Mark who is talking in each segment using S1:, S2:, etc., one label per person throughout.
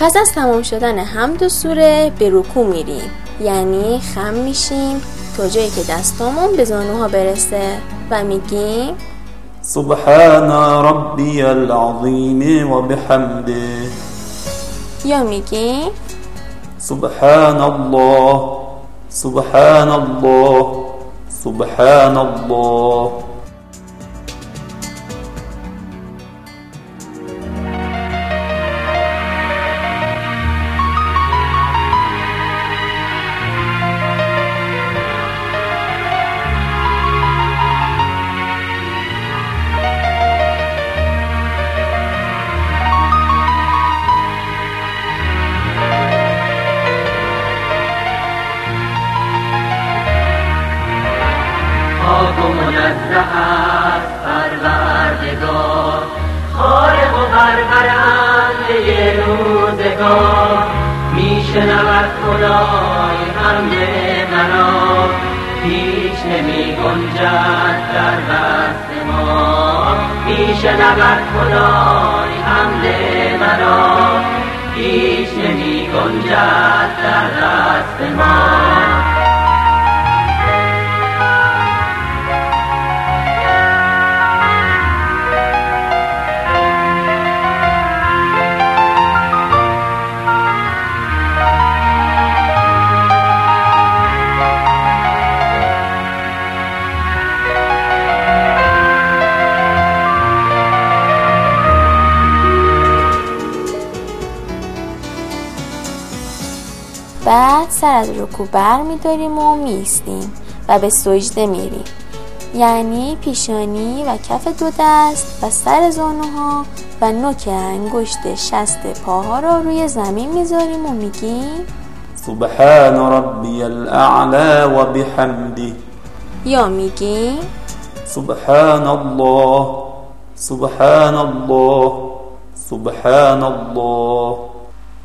S1: پس از تمام شدن حمد و سوره به رکوع میریم. یعنی خم میشیم تا جایی که دستامون به زانوها برسه و میگیم
S2: سبحان ربی العظیم و بحمده.
S1: یا میگیم
S2: سبحان الله سبحان الله سبحان الله.
S3: است پروردگار. خالق و پرورنده روزگار. میشنود خدای حمد مرا. هیچ نمی گنجد در دست ما. میشنود خدای حمد مرا. هیچ نمی گنجد در دست ما.
S1: بعد سر از رکوع بر میداریم و میستیم و به سجده میریم. یعنی پیشانی و کف دو دست و سر زانوها و نوک انگشت شست پاها را روی زمین می‌ذاریم و میگیم
S2: سبحان ربی الاعلى و بحمده.
S1: یا میگیم
S2: سبحان الله سبحان الله سبحان الله.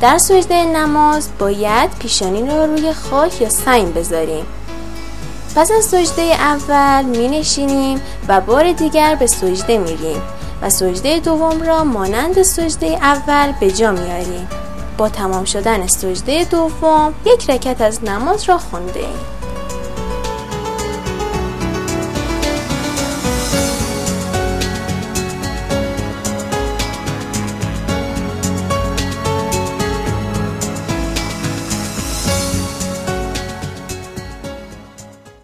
S1: در سجده نماز باید پیشانی را روی خاک یا سنگ بذاریم. پس از سجده اول می نشینیم و بار دیگر به سجده میریم و سجده دوم را مانند سجده اول به جا میاریم با تمام شدن سجده دوم یک رکت از نماز را خونده ایم.